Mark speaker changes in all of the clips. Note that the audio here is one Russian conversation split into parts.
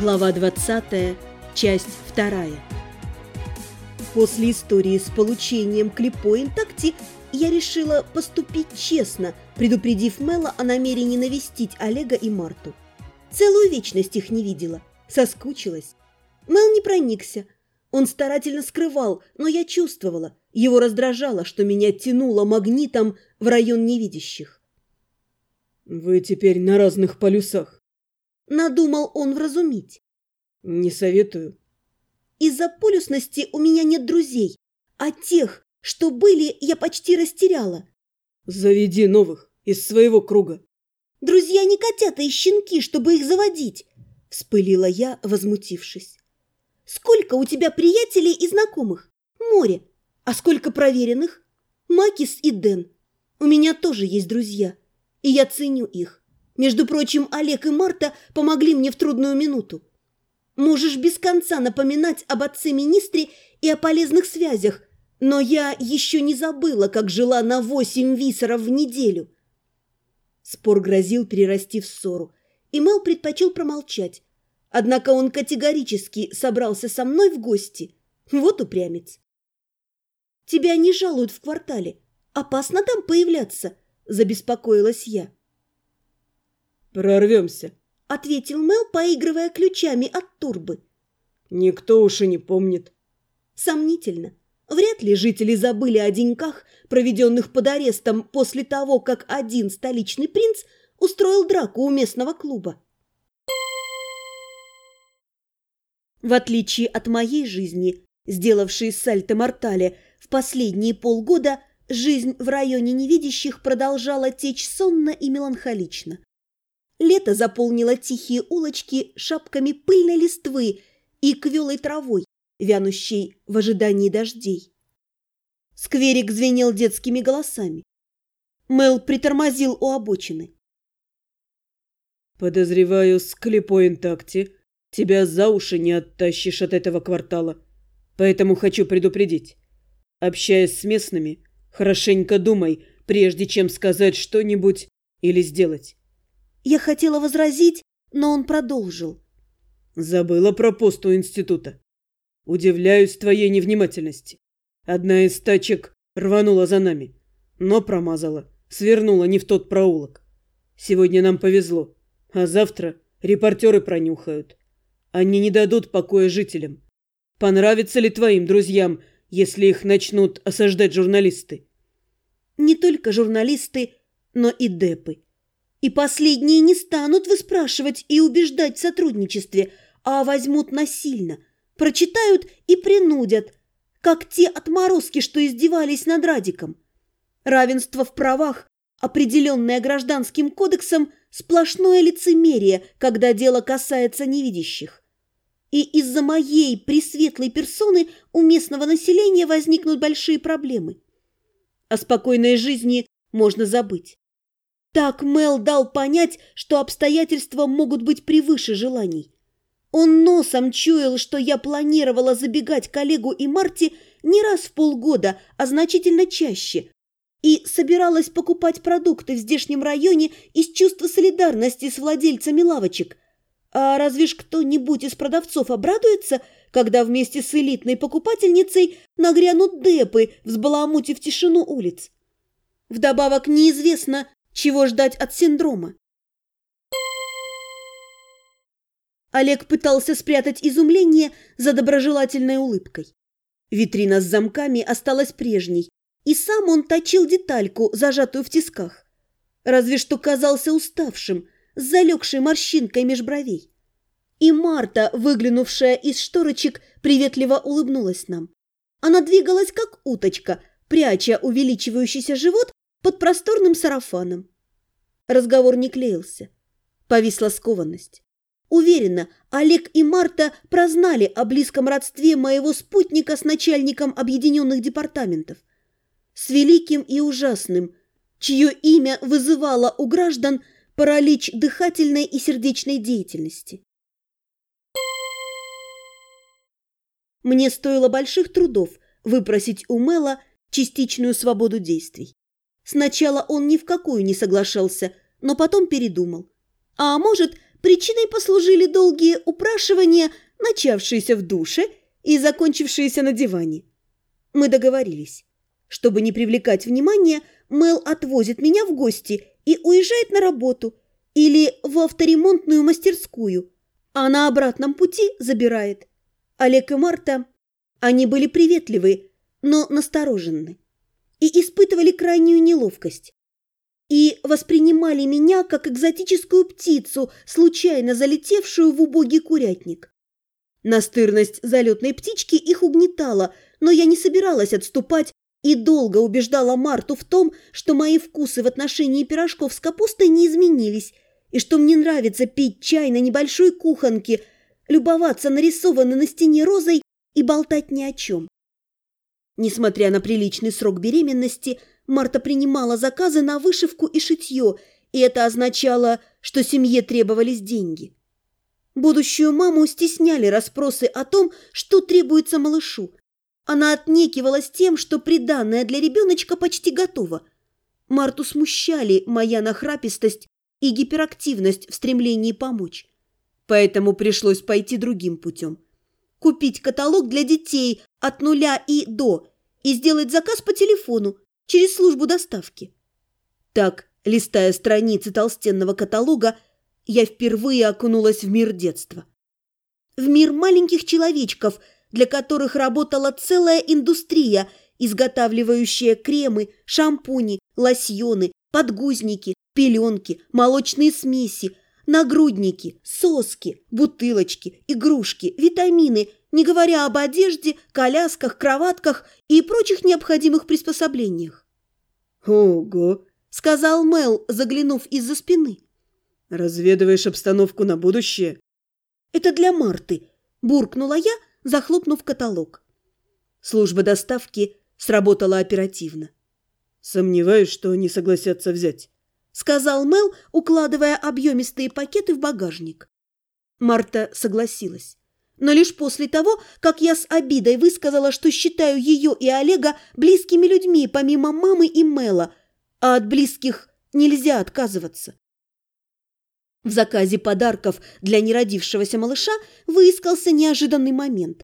Speaker 1: Глава 20, часть 2. После истории с получением Клипоин такти я решила поступить честно, предупредив Мэла о намерении навестить Олега и Марту. Целую вечность их не видела, соскучилась. Мэл не проникся. Он старательно скрывал, но я чувствовала, его раздражало, что меня тянуло магнитом в район невидящих.
Speaker 2: «Вы теперь на разных полюсах»,
Speaker 1: Надумал он вразумить.
Speaker 2: Не советую.
Speaker 1: Из-за полюсности у меня нет друзей, а тех, что были, я почти растеряла.
Speaker 2: Заведи новых из своего круга.
Speaker 1: Друзья не котята и щенки, чтобы их заводить, вспылила я, возмутившись. Сколько у тебя приятелей и знакомых? Море. А сколько проверенных? Макис и Дэн. У меня тоже есть друзья, и я ценю их. Между прочим, Олег и Марта помогли мне в трудную минуту. Можешь без конца напоминать об отце-министре и о полезных связях, но я еще не забыла, как жила на восемь висоров в неделю. Спор грозил перерасти в ссору, и Мел предпочел промолчать. Однако он категорически собрался со мной в гости. Вот упрямец. «Тебя не жалуют в квартале. Опасно там появляться», – забеспокоилась я.
Speaker 2: «Прорвемся», —
Speaker 1: ответил Мел, поигрывая ключами от турбы.
Speaker 2: «Никто уж и не помнит».
Speaker 1: Сомнительно. Вряд ли жители забыли о деньках, проведенных под арестом после того, как один столичный принц устроил драку у местного клуба. В отличие от моей жизни, сделавшей сальто-мортале в последние полгода, жизнь в районе невидящих продолжала течь сонно и меланхолично. Лето заполнило тихие улочки шапками пыльной листвы и квелой травой, вянущей в ожидании дождей. Скверик звенел детскими голосами. Мел притормозил у обочины.
Speaker 2: «Подозреваю, с Клипоинтакти тебя за уши не оттащишь от этого квартала. Поэтому хочу предупредить. Общаясь с местными, хорошенько думай, прежде чем сказать что-нибудь или сделать.
Speaker 1: Я хотела возразить, но он продолжил.
Speaker 2: Забыла про пост у института. Удивляюсь твоей невнимательности. Одна из тачек рванула за нами, но промазала, свернула не в тот проулок. Сегодня нам повезло, а завтра репортеры пронюхают. Они не дадут покоя жителям. Понравится ли твоим друзьям, если их начнут осаждать журналисты?
Speaker 1: Не только журналисты, но и депы. И последние не станут выспрашивать и убеждать в сотрудничестве, а возьмут насильно, прочитают и принудят, как те отморозки, что издевались над Радиком. Равенство в правах, определенное гражданским кодексом, сплошное лицемерие, когда дело касается невидящих. И из-за моей пресветлой персоны у местного населения возникнут большие проблемы. О спокойной жизни можно забыть. Так Мел дал понять, что обстоятельства могут быть превыше желаний. Он носом чуял, что я планировала забегать коллегу и Марти не раз в полгода, а значительно чаще, и собиралась покупать продукты в здешнем районе из чувства солидарности с владельцами лавочек. А разве ж кто-нибудь из продавцов обрадуется, когда вместе с элитной покупательницей нагрянут депы, взбаламутив тишину улиц? Вдобавок неизвестно, чего ждать от синдрома? Олег пытался спрятать изумление за доброжелательной улыбкой. Витрина с замками осталась прежней, и сам он точил детальку, зажатую в тисках. Разве что казался уставшим, с залегшей морщинкой меж бровей. И Марта, выглянувшая из шторочек, приветливо улыбнулась нам. Она двигалась, как уточка, пряча увеличивающийся живот под просторным сарафаном. Разговор не клеился. Повисла скованность. Уверена, Олег и Марта прознали о близком родстве моего спутника с начальником объединенных департаментов. С великим и ужасным, чье имя вызывало у граждан паралич дыхательной и сердечной деятельности. Мне стоило больших трудов выпросить у Мэла частичную свободу действий. Сначала он ни в какую не соглашался, но потом передумал. А может, причиной послужили долгие упрашивания, начавшиеся в душе и закончившиеся на диване. Мы договорились. Чтобы не привлекать внимания, Мел отвозит меня в гости и уезжает на работу или в авторемонтную мастерскую, а на обратном пути забирает. Олег и Марта, они были приветливы, но настороженны и испытывали крайнюю неловкость. И воспринимали меня как экзотическую птицу, случайно залетевшую в убогий курятник. Настырность залетной птички их угнетала, но я не собиралась отступать и долго убеждала Марту в том, что мои вкусы в отношении пирожков с капустой не изменились, и что мне нравится пить чай на небольшой кухонке, любоваться нарисованной на стене розой и болтать ни о чем. Несмотря на приличный срок беременности, Марта принимала заказы на вышивку и шитье, и это означало, что семье требовались деньги. Будущую маму стесняли расспросы о том, что требуется малышу. Она отнекивалась тем, что приданное для ребеночка почти готово. Марту смущали моя нахрапистость и гиперактивность в стремлении помочь. Поэтому пришлось пойти другим путем. Купить каталог для детей от нуля и до и сделать заказ по телефону через службу доставки. Так, листая страницы толстенного каталога, я впервые окунулась в мир детства. В мир маленьких человечков, для которых работала целая индустрия, изготавливающая кремы, шампуни, лосьоны, подгузники, пеленки, молочные смеси, нагрудники, соски, бутылочки, игрушки, витамины, не говоря об одежде, колясках, кроватках и прочих необходимых приспособлениях.
Speaker 2: «Ого!»
Speaker 1: — сказал Мел, заглянув из-за спины.
Speaker 2: «Разведываешь обстановку на будущее?»
Speaker 1: «Это для Марты», — буркнула я, захлопнув каталог. Служба доставки сработала оперативно.
Speaker 2: «Сомневаюсь, что они согласятся взять», —
Speaker 1: сказал Мел, укладывая объемистые пакеты в багажник. Марта согласилась. Но лишь после того, как я с обидой высказала, что считаю ее и Олега близкими людьми, помимо мамы и Мела, а от близких нельзя отказываться. В заказе подарков для неродившегося малыша выискался неожиданный момент.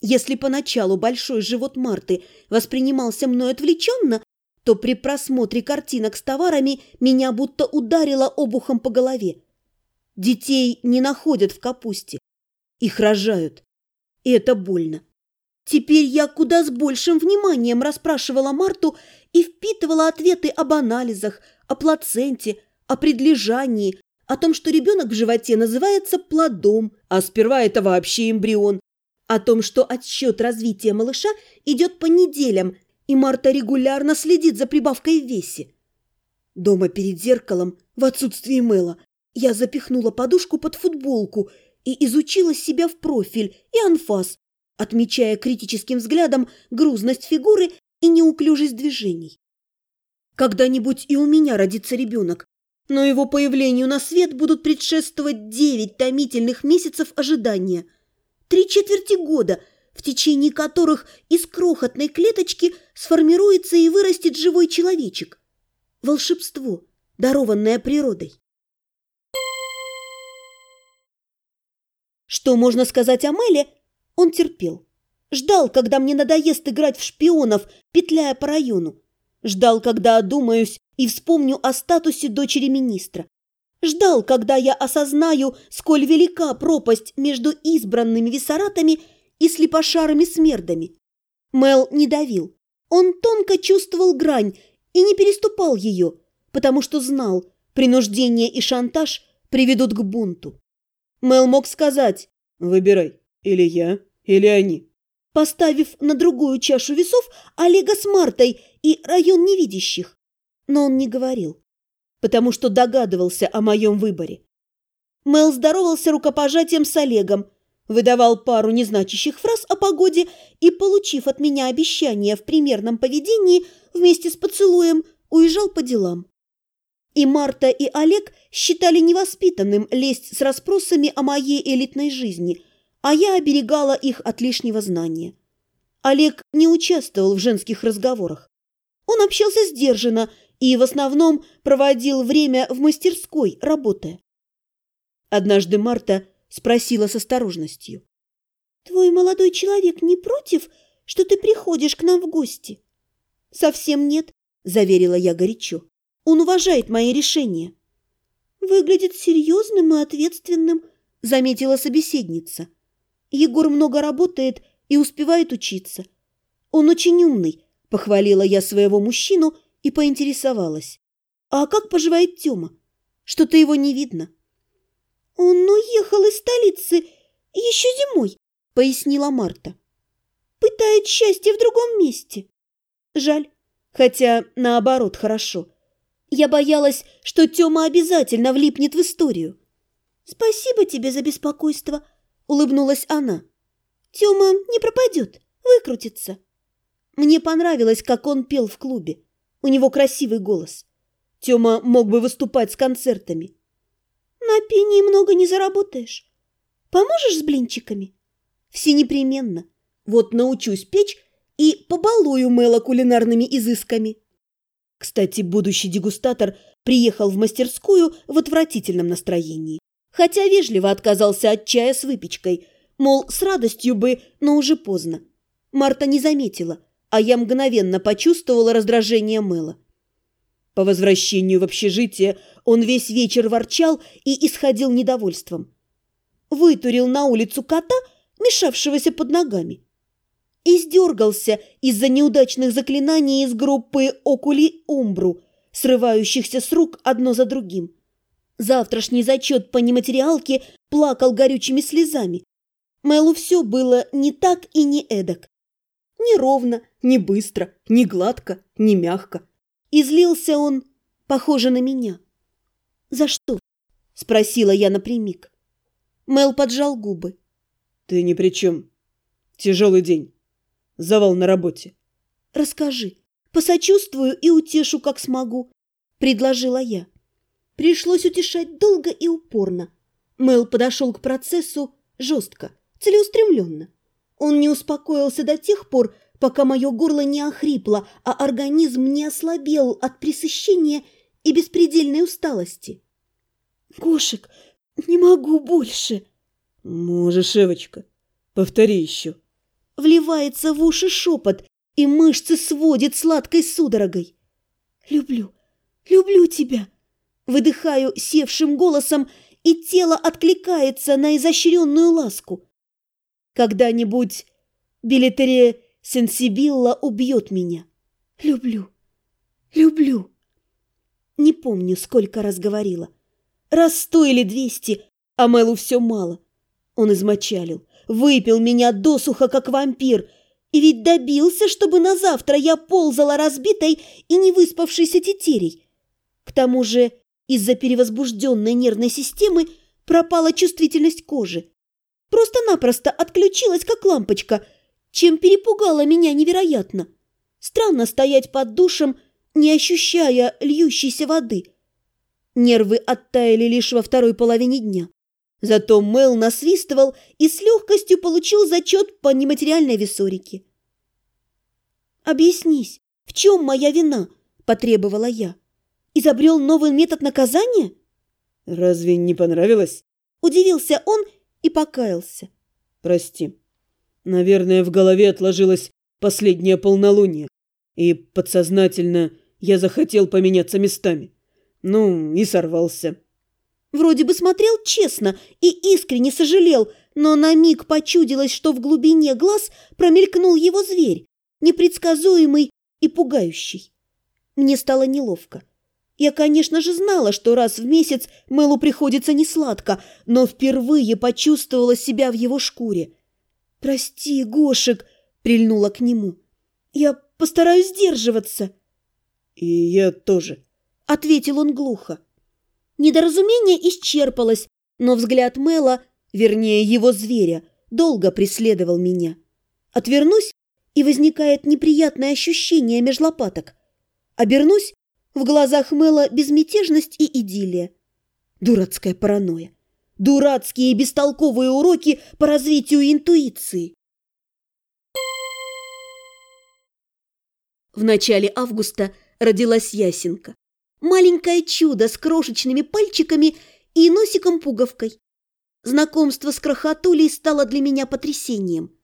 Speaker 1: Если поначалу большой живот Марты воспринимался мной отвлеченно, то при просмотре картинок с товарами меня будто ударило обухом по голове. Детей не находят в капусте, их рожают. И это больно. Теперь я куда с большим вниманием расспрашивала Марту и впитывала ответы об анализах, о плаценте, о предлежании, о том, что ребенок в животе называется плодом, а сперва это вообще эмбрион, о том, что отсчет развития малыша идет по неделям, и Марта регулярно следит за прибавкой в весе. Дома перед зеркалом, в отсутствии Мэла, я запихнула подушку под футболку и изучила себя в профиль и анфас, отмечая критическим взглядом грузность фигуры и неуклюжесть движений. Когда-нибудь и у меня родится ребенок, но его появлению на свет будут предшествовать девять томительных месяцев ожидания, три четверти года, в течение которых из крохотной клеточки сформируется и вырастет живой человечек. Волшебство, дарованное природой. Что можно сказать о Мэле? Он терпел. Ждал, когда мне надоест играть в шпионов, петляя по району. Ждал, когда одумаюсь и вспомню о статусе дочери министра. Ждал, когда я осознаю, сколь велика пропасть между избранными виссаратами и слепошарыми смердами. Мел не давил. Он тонко чувствовал грань и не переступал ее, потому что знал, принуждение и шантаж приведут к бунту. Мел мог сказать
Speaker 2: «Выбирай, или я, или они»
Speaker 1: поставив на другую чашу весов Олега с Мартой и район невидящих. Но он не говорил, потому что догадывался о моем выборе. Мэл здоровался рукопожатием с Олегом, выдавал пару незначащих фраз о погоде и, получив от меня обещание в примерном поведении, вместе с поцелуем уезжал по делам. И Марта, и Олег считали невоспитанным лезть с расспросами о моей элитной жизни – а я оберегала их от лишнего знания. Олег не участвовал в женских разговорах. Он общался сдержанно и в основном проводил время в мастерской, работая. Однажды Марта спросила с осторожностью. «Твой молодой человек не против, что ты приходишь к нам в гости?» «Совсем нет», – заверила я горячо. «Он уважает мои решения». «Выглядит серьезным и ответственным», – заметила собеседница. «Егор много работает и успевает учиться. Он очень умный», – похвалила я своего мужчину и поинтересовалась. «А как поживает Тёма? Что-то его не видно». «Он уехал из столицы еще зимой», – пояснила Марта. «Пытает счастье в другом месте». «Жаль, хотя наоборот хорошо. Я боялась, что Тёма обязательно влипнет в историю». «Спасибо тебе за беспокойство», – улыбнулась она. «Тёма не пропадет, выкрутится». Мне понравилось, как он пел в клубе. У него красивый голос. Тёма мог бы выступать с концертами. На пении много не заработаешь. Поможешь с блинчиками? Все непременно. Вот научусь печь и побалую Мэла кулинарными изысками. Кстати, будущий дегустатор приехал в мастерскую в отвратительном настроении. Хотя вежливо отказался от чая с выпечкой. Мол, с радостью бы, но уже поздно. Марта не заметила – а я мгновенно почувствовала раздражение Мэла. По возвращению в общежитие он весь вечер ворчал и исходил недовольством. Вытурил на улицу кота, мешавшегося под ногами. Издергался из-за неудачных заклинаний из группы «Окули Умбру», срывающихся с рук одно за другим. Завтрашний зачет по нематериалке плакал горючими слезами. Мэлу все было не так и не эдак. Ни ровно, ни быстро, ни гладко, ни мягко. И злился он, похоже на меня. «За что?» – спросила я напрямик. Мел поджал губы.
Speaker 2: «Ты ни при чем. Тяжелый день. Завал на работе».
Speaker 1: «Расскажи. Посочувствую и утешу, как смогу», – предложила я. Пришлось утешать долго и упорно. Мел подошел к процессу жестко, целеустремленно. Он не успокоился до тех пор, пока мое горло не охрипло, а организм не ослабел от пресыщения и беспредельной усталости. «Гошек, не могу больше!»
Speaker 2: «Можешь, Эвочка, повтори еще!»
Speaker 1: Вливается в уши шепот, и мышцы сводит сладкой судорогой. «Люблю, люблю тебя!» Выдыхаю севшим голосом, и тело откликается на изощренную ласку. Когда-нибудь билетерия Сенсибилла убьет меня. Люблю, люблю. Не помню, сколько раз говорила. Раз сто или двести, а Мэлу все мало. Он измочалил, выпил меня досуха, как вампир, и ведь добился, чтобы на завтра я ползала разбитой и не выспавшейся тетерей. К тому же из-за перевозбужденной нервной системы пропала чувствительность кожи. Просто-напросто отключилась, как лампочка, чем перепугала меня невероятно. Странно стоять под душем, не ощущая льющейся воды. Нервы оттаяли лишь во второй половине дня. Зато Мел насвистывал и с легкостью получил зачет по нематериальной весорике. «Объяснись, в чем моя вина?» – потребовала я. «Изобрел новый метод наказания?»
Speaker 2: «Разве не понравилось?»
Speaker 1: – удивился он и покаялся.
Speaker 2: «Прости. Наверное, в голове отложилось последнее полнолуние, и подсознательно я захотел поменяться местами. Ну, и сорвался».
Speaker 1: Вроде бы смотрел честно и искренне сожалел, но на миг почудилось, что в глубине глаз промелькнул его зверь, непредсказуемый и пугающий. Мне стало неловко. Я, конечно же, знала, что раз в месяц Мэлу приходится несладко, но впервые почувствовала себя в его шкуре. «Прости, Гошек!» — прильнула к нему. «Я постараюсь сдерживаться».
Speaker 2: «И я тоже», —
Speaker 1: ответил он глухо. Недоразумение исчерпалось, но взгляд Мэла, вернее его зверя, долго преследовал меня. Отвернусь, и возникает неприятное ощущение меж лопаток. Обернусь, в глазах Мэла безмятежность и идиллия. Дурацкая паранойя. Дурацкие и бестолковые уроки по развитию интуиции. В начале августа родилась Ясенка. Маленькое чудо с крошечными пальчиками и носиком-пуговкой. Знакомство с крохотулей стало для меня потрясением.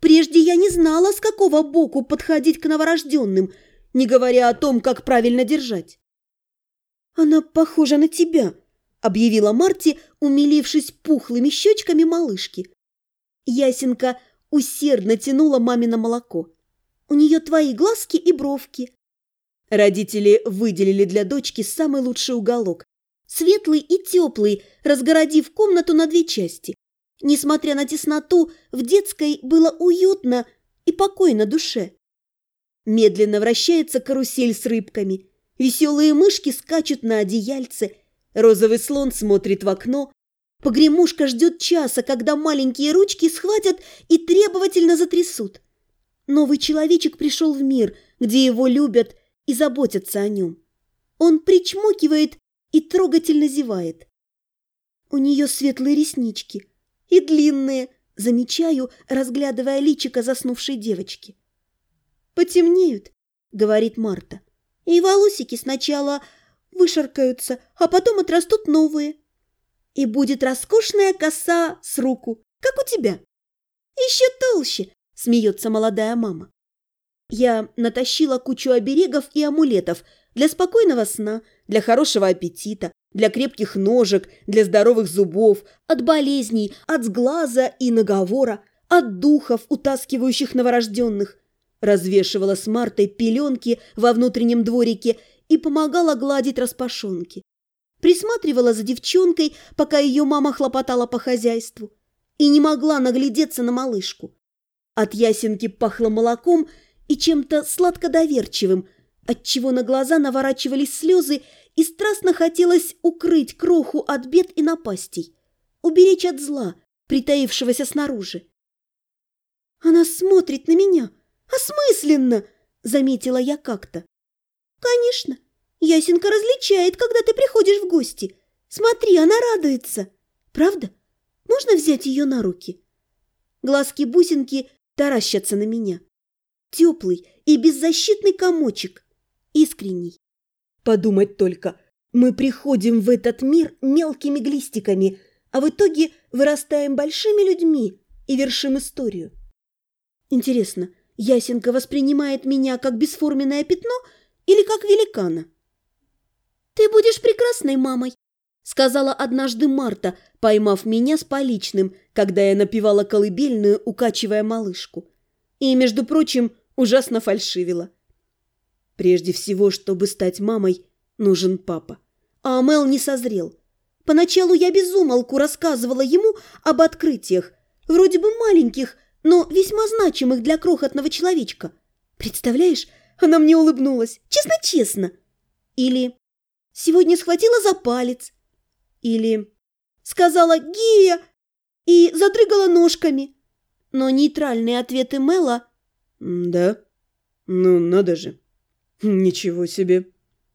Speaker 1: Прежде я не знала, с какого боку подходить к новорожденным, не говоря о том, как правильно держать. «Она похожа на тебя», — объявила Марти, умилившись пухлыми щечками малышки. Ясенка усердно тянула мамино молоко. «У нее твои глазки и бровки». Родители выделили для дочки самый лучший уголок. Светлый и теплый, разгородив комнату на две части. Несмотря на тесноту, в детской было уютно и покойно душе. Медленно вращается карусель с рыбками. Веселые мышки скачут на одеяльце. Розовый слон смотрит в окно. Погремушка ждет часа, когда маленькие ручки схватят и требовательно затрясут. Новый человечек пришел в мир, где его любят и заботятся о нем. Он причмокивает и трогательно зевает. У нее светлые реснички и длинные, замечаю, разглядывая личико заснувшей девочки. «Потемнеют», — говорит Марта, — «и волосики сначала вышаркаются, а потом отрастут новые. И будет роскошная коса с руку, как у тебя. Еще толще, смеется молодая мама. Я натащила кучу оберегов и амулетов для спокойного сна, для хорошего аппетита, для крепких ножек, для здоровых зубов, от болезней, от сглаза и наговора, от духов, утаскивающих новорожденных. Развешивала с Мартой пеленки во внутреннем дворике и помогала гладить распашонки. Присматривала за девчонкой, пока ее мама хлопотала по хозяйству, и не могла наглядеться на малышку. От ясенки пахло молоком и чем-то сладкодоверчивым, отчего на глаза наворачивались слезы и страстно хотелось укрыть кроху от бед и напастей, уберечь от зла, притаившегося снаружи. «Она смотрит на меня, осмысленно!» — заметила я как-то. «Конечно, Ясенка различает, когда ты приходишь в гости. Смотри, она радуется. Правда? Можно взять ее на руки?» Глазки-бусинки таращатся на меня. Теплый и беззащитный комочек. Искренний. Подумать только, мы приходим в этот мир мелкими глистиками, а в итоге вырастаем большими людьми и вершим историю. Интересно, Ясенка воспринимает меня как бесформенное пятно или как великана? «Ты будешь прекрасной мамой», — сказала однажды Марта, поймав меня с поличным, когда я напевала колыбельную, укачивая малышку. И, между прочим, ужасно фальшивила. Прежде всего, чтобы стать мамой, нужен папа. А Мел не созрел. Поначалу я безумолку рассказывала ему об открытиях, вроде бы маленьких, но весьма значимых для крохотного человечка. Представляешь, она мне улыбнулась, честно-честно. Или сегодня схватила за палец. Или сказала «Гия» и задрыгала ножками. Но нейтральные ответы Мэла
Speaker 2: «Да? Ну, надо же. Ничего себе».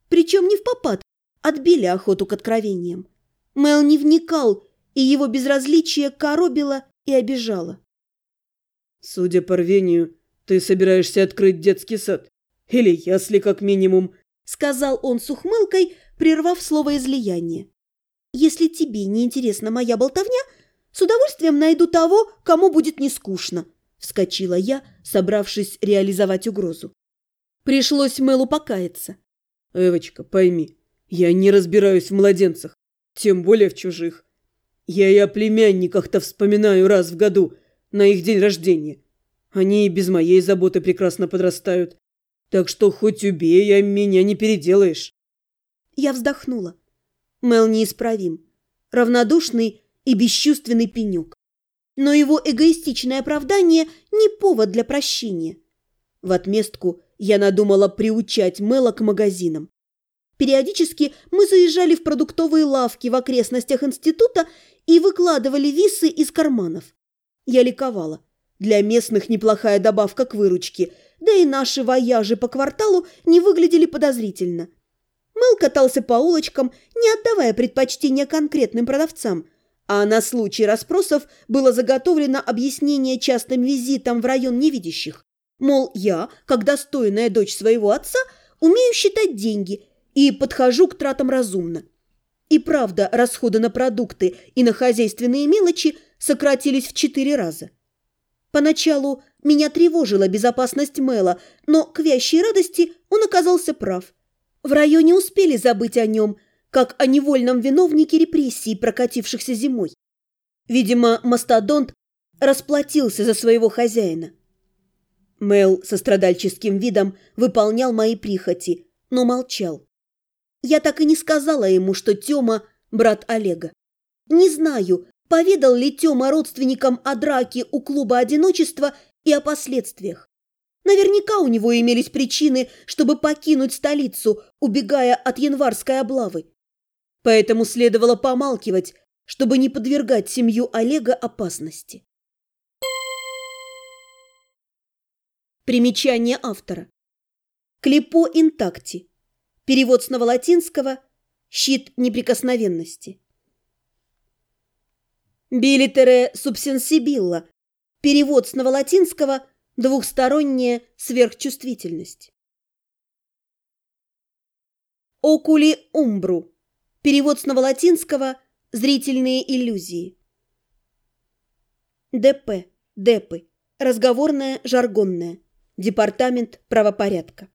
Speaker 1: Причем не в попад, отбили охоту к откровениям. Мэл не вникал, и его безразличие коробило и обижало.
Speaker 2: «Судя по рвению, ты собираешься открыть детский сад. Или ясли, как минимум», —
Speaker 1: сказал он с ухмылкой, прервав слово излияние. «Если тебе не интересна моя болтовня, с удовольствием найду того, кому будет не скучно», — вскочила я, собравшись реализовать угрозу. Пришлось Мэлу покаяться.
Speaker 2: «Эвочка, пойми, я не разбираюсь в младенцах, тем более в чужих. Я и о племянниках-то вспоминаю раз в году, на их день рождения. Они и без моей заботы прекрасно подрастают. Так что хоть убей, а меня не переделаешь».
Speaker 1: Я вздохнула. Мел неисправим. Равнодушный и бесчувственный пенек. Но его эгоистичное оправдание не повод для прощения. В отместку я надумала приучать Мела к магазинам. Периодически мы заезжали в продуктовые лавки в окрестностях института и выкладывали висы из карманов. Я ликовала. Для местных неплохая добавка к выручке, да и наши вояжи по кварталу не выглядели подозрительно – Мэл катался по улочкам, не отдавая предпочтения конкретным продавцам, а на случай расспросов было заготовлено объяснение частым визитам в район невидящих. Мол, я, как достойная дочь своего отца, умею считать деньги и подхожу к тратам разумно. И правда, расходы на продукты и на хозяйственные мелочи сократились в четыре раза. Поначалу меня тревожила безопасность Мэла, но к вящей радости он оказался прав. В районе успели забыть о нем, как о невольном виновнике репрессий, прокатившихся зимой. Видимо, мастодонт расплатился за своего хозяина. Мэл со страдальческим видом выполнял мои прихоти, но молчал. Я так и не сказала ему, что Тёма – брат Олега. Не знаю, поведал ли Тёма родственникам о драке у клуба одиночества и о последствиях. Наверняка у него имелись причины, чтобы покинуть столицу, убегая от январской облавы. Поэтому следовало помалкивать, чтобы не подвергать семью Олега опасности. Примечание автора. Клипо интакти. Перевод с новолатинского «щит неприкосновенности». Билитере субсенсибилла. Перевод с новолатинского «двухсторонняя сверхчувствительность». Окули умбру. Перевод с новолатинского «зрительные иллюзии». ДП. Депы. Разговорная, жаргонная. Департамент правопорядка.